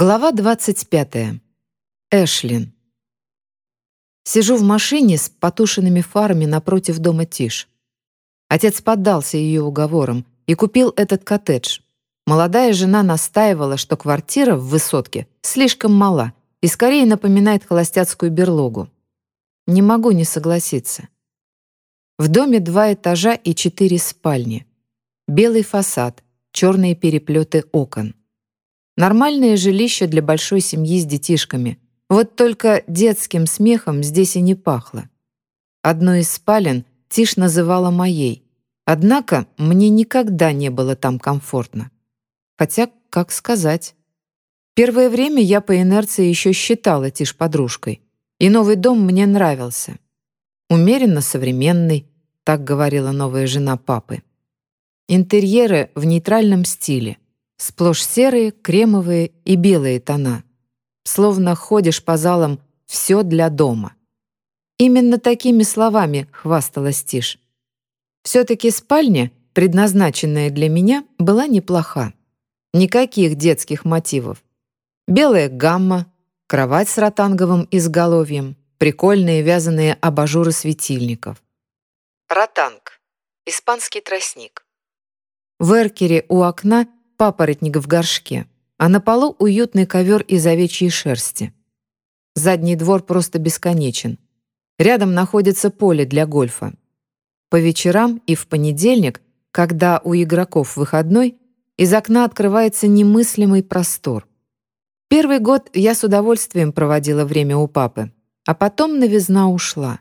Глава 25. Эшлин. Сижу в машине с потушенными фарами напротив дома Тиш. Отец поддался ее уговорам и купил этот коттедж. Молодая жена настаивала, что квартира в высотке слишком мала и скорее напоминает холостяцкую берлогу. Не могу не согласиться. В доме два этажа и четыре спальни. Белый фасад, черные переплеты окон. Нормальное жилище для большой семьи с детишками. Вот только детским смехом здесь и не пахло. Одну из спален Тиш называла моей. Однако мне никогда не было там комфортно. Хотя, как сказать. Первое время я по инерции еще считала Тиш подружкой. И новый дом мне нравился. Умеренно современный, так говорила новая жена папы. Интерьеры в нейтральном стиле — Сплошь серые, кремовые и белые тона. Словно ходишь по залам «все для дома». Именно такими словами хвасталась Тиш. Все-таки спальня, предназначенная для меня, была неплоха. Никаких детских мотивов. Белая гамма, кровать с ротанговым изголовьем, прикольные вязаные абажуры светильников. Ротанг. Испанский тростник. В эркере у окна папоротник в горшке, а на полу уютный ковер из овечьей шерсти. Задний двор просто бесконечен. Рядом находится поле для гольфа. По вечерам и в понедельник, когда у игроков выходной, из окна открывается немыслимый простор. Первый год я с удовольствием проводила время у папы, а потом новизна ушла.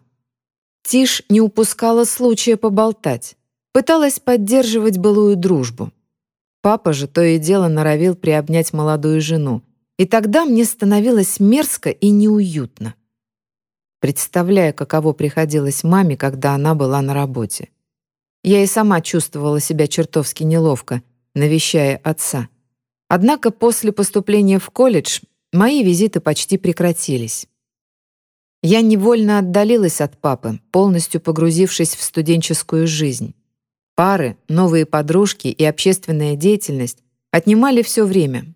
Тиш не упускала случая поболтать, пыталась поддерживать былую дружбу. Папа же то и дело норовил приобнять молодую жену, и тогда мне становилось мерзко и неуютно. Представляя, каково приходилось маме, когда она была на работе. Я и сама чувствовала себя чертовски неловко, навещая отца. Однако после поступления в колледж мои визиты почти прекратились. Я невольно отдалилась от папы, полностью погрузившись в студенческую жизнь. Пары, новые подружки и общественная деятельность отнимали все время.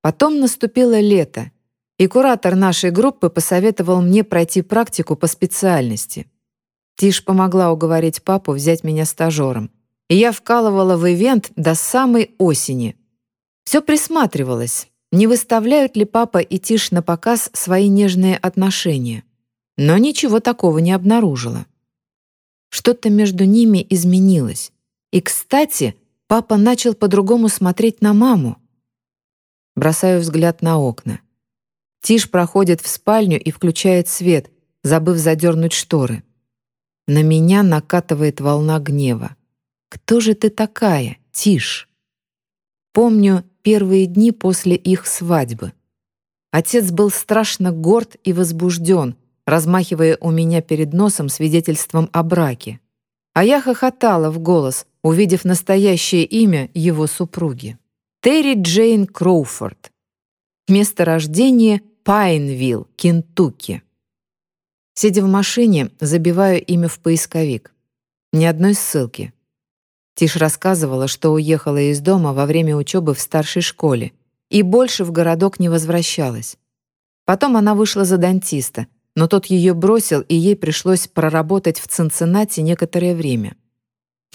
Потом наступило лето, и куратор нашей группы посоветовал мне пройти практику по специальности. Тиш помогла уговорить папу взять меня стажером, и я вкалывала в ивент до самой осени. Все присматривалось, не выставляют ли папа и Тиш на показ свои нежные отношения. Но ничего такого не обнаружила. Что-то между ними изменилось. И, кстати, папа начал по-другому смотреть на маму. Бросаю взгляд на окна. Тиш проходит в спальню и включает свет, забыв задернуть шторы. На меня накатывает волна гнева. «Кто же ты такая, Тиш?» Помню первые дни после их свадьбы. Отец был страшно горд и возбужден, размахивая у меня перед носом свидетельством о браке. А я хохотала в голос, увидев настоящее имя его супруги. Терри Джейн Кроуфорд. Место рождения — Пайнвилл, Кентукки. Сидя в машине, забиваю имя в поисковик. Ни одной ссылки. Тиш рассказывала, что уехала из дома во время учебы в старшей школе и больше в городок не возвращалась. Потом она вышла за дантиста, но тот ее бросил, и ей пришлось проработать в Цинциннати некоторое время.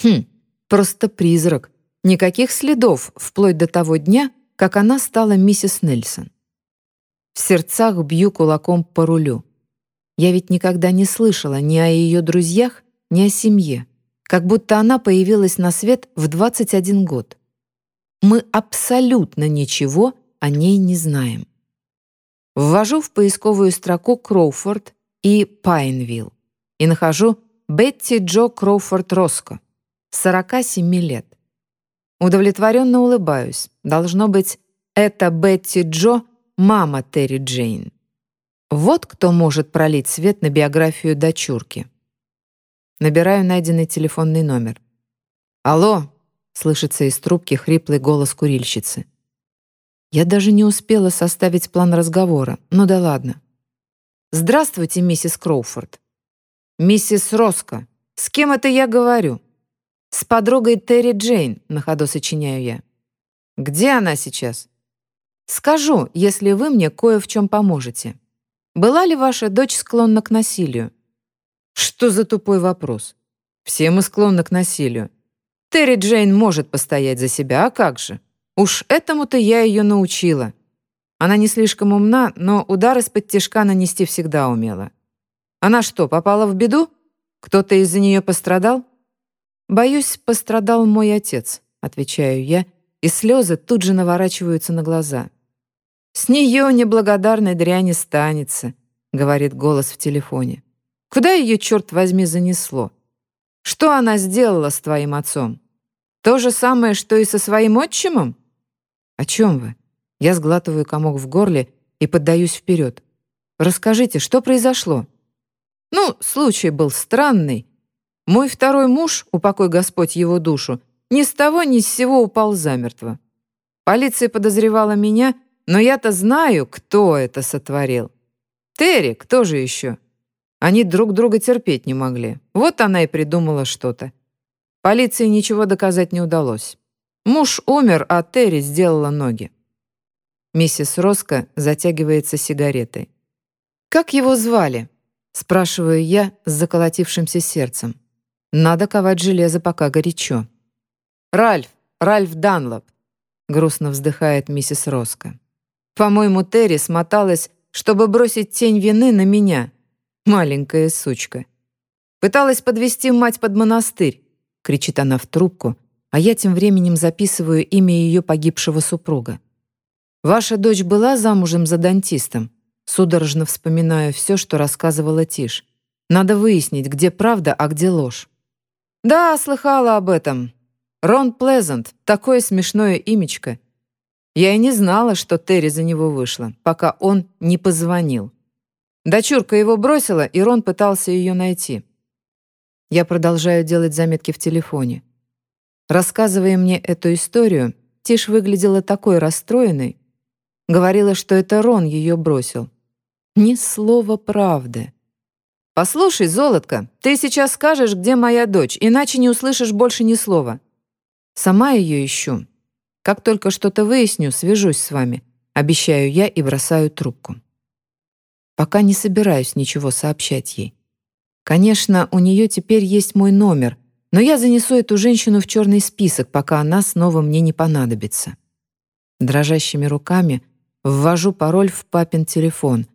Хм, просто призрак. Никаких следов, вплоть до того дня, как она стала миссис Нельсон. В сердцах бью кулаком по рулю. Я ведь никогда не слышала ни о ее друзьях, ни о семье. Как будто она появилась на свет в 21 год. Мы абсолютно ничего о ней не знаем. Ввожу в поисковую строку Кроуфорд и Пайнвилл и нахожу Бетти Джо Кроуфорд Роско, 47 лет. Удовлетворенно улыбаюсь. Должно быть, это Бетти Джо, мама Терри Джейн. Вот кто может пролить свет на биографию дочурки. Набираю найденный телефонный номер. «Алло!» — слышится из трубки хриплый голос курильщицы. Я даже не успела составить план разговора. Ну да ладно. «Здравствуйте, миссис Кроуфорд». «Миссис Роско. С кем это я говорю?» «С подругой Терри Джейн», — на ходу сочиняю я. «Где она сейчас?» Скажу, если вы мне кое в чем поможете. Была ли ваша дочь склонна к насилию? Что за тупой вопрос? Все мы склонны к насилию. Терри Джейн может постоять за себя, а как же? Уж этому-то я ее научила. Она не слишком умна, но удар из-под тишка нанести всегда умела. Она что, попала в беду? Кто-то из-за нее пострадал? Боюсь, пострадал мой отец, отвечаю я, и слезы тут же наворачиваются на глаза. «С нее неблагодарной дряни станется», — говорит голос в телефоне. «Куда ее, черт возьми, занесло? Что она сделала с твоим отцом? То же самое, что и со своим отчимом?» «О чем вы?» Я сглатываю комок в горле и поддаюсь вперед. «Расскажите, что произошло?» «Ну, случай был странный. Мой второй муж, упокой Господь его душу, ни с того ни с сего упал замертво. Полиция подозревала меня — но я-то знаю, кто это сотворил. Терри, кто же еще? Они друг друга терпеть не могли. Вот она и придумала что-то. Полиции ничего доказать не удалось. Муж умер, а Терри сделала ноги. Миссис Роско затягивается сигаретой. «Как его звали?» — спрашиваю я с заколотившимся сердцем. «Надо ковать железо, пока горячо». «Ральф, Ральф Данлоп», — грустно вздыхает миссис Роско. По-моему, Терри смоталась, чтобы бросить тень вины на меня. Маленькая сучка. Пыталась подвести мать под монастырь, кричит она в трубку, а я тем временем записываю имя ее погибшего супруга. Ваша дочь была замужем за дантистом? Судорожно вспоминаю все, что рассказывала Тиш. Надо выяснить, где правда, а где ложь. Да, слыхала об этом. Рон Плезант, такое смешное имечко. Я и не знала, что Терри за него вышла, пока он не позвонил. Дочурка его бросила, и Рон пытался ее найти. Я продолжаю делать заметки в телефоне. Рассказывая мне эту историю, Тиш выглядела такой расстроенной. Говорила, что это Рон ее бросил. Ни слова правды. «Послушай, золотко, ты сейчас скажешь, где моя дочь, иначе не услышишь больше ни слова. Сама ее ищу, как только что-то выясню, свяжусь с вами. Обещаю я и бросаю трубку. Пока не собираюсь ничего сообщать ей. Конечно, у нее теперь есть мой номер, но я занесу эту женщину в черный список, пока она снова мне не понадобится. Дрожащими руками ввожу пароль в папин телефон,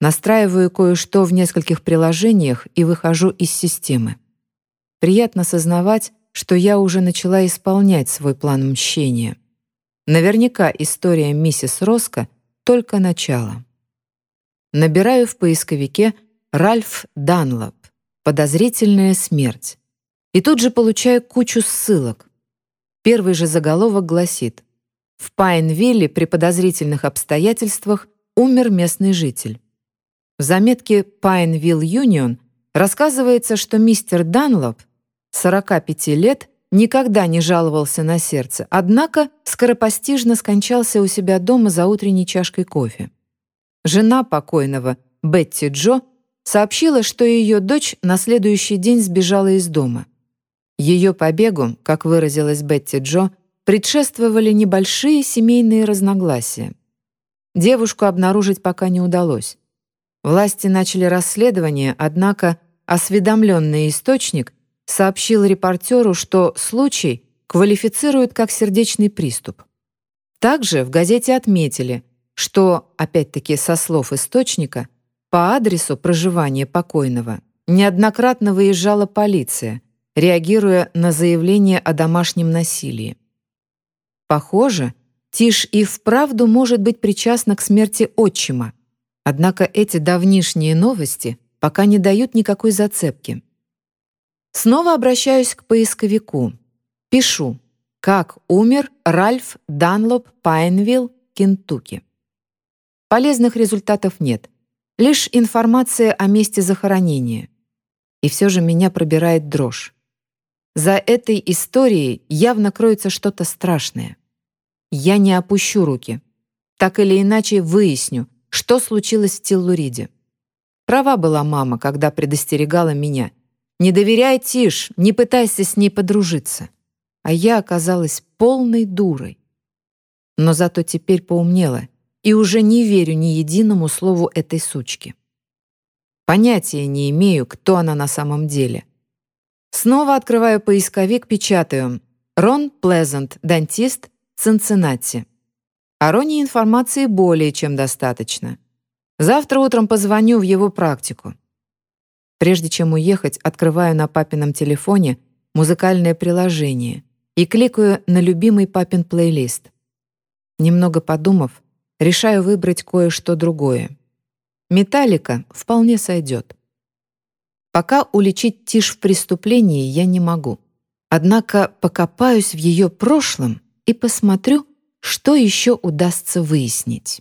настраиваю кое-что в нескольких приложениях и выхожу из системы. Приятно сознавать, что я уже начала исполнять свой план мщения. Наверняка история миссис Роско — только начало. Набираю в поисковике «Ральф Данлоп. Подозрительная смерть». И тут же получаю кучу ссылок. Первый же заголовок гласит «В Пайнвилле при подозрительных обстоятельствах умер местный житель». В заметке Пайнвилл Юнион рассказывается, что мистер Данлоп, 45 лет, никогда не жаловался на сердце, однако скоропостижно скончался у себя дома за утренней чашкой кофе. Жена покойного, Бетти Джо, сообщила, что ее дочь на следующий день сбежала из дома. Ее побегу, как выразилась Бетти Джо, предшествовали небольшие семейные разногласия. Девушку обнаружить пока не удалось. Власти начали расследование, однако осведомленный источник сообщил репортеру, что случай квалифицируют как сердечный приступ. Также в газете отметили, что, опять-таки со слов источника, по адресу проживания покойного неоднократно выезжала полиция, реагируя на заявление о домашнем насилии. Похоже, Тиш и вправду может быть причастна к смерти отчима, однако эти давнишние новости пока не дают никакой зацепки. Снова обращаюсь к поисковику. Пишу, как умер Ральф Данлоп Пайнвилл, Кентукки. Полезных результатов нет. Лишь информация о месте захоронения. И все же меня пробирает дрожь. За этой историей явно кроется что-то страшное. Я не опущу руки. Так или иначе выясню, что случилось в Тиллуриде. Права была мама, когда предостерегала меня — не доверяй Тиш, не пытайся с ней подружиться. А я оказалась полной дурой. Но зато теперь поумнела и уже не верю ни единому слову этой сучки. Понятия не имею, кто она на самом деле. Снова открываю поисковик, печатаю «Рон Плезант, дантист, Цинциннати». О Роне информации более чем достаточно. Завтра утром позвоню в его практику. Прежде чем уехать, открываю на папином телефоне музыкальное приложение и кликаю на любимый папин плейлист. Немного подумав, решаю выбрать кое-что другое. Металлика вполне сойдет. Пока уличить Тиш в преступлении я не могу. Однако покопаюсь в ее прошлом и посмотрю, что еще удастся выяснить.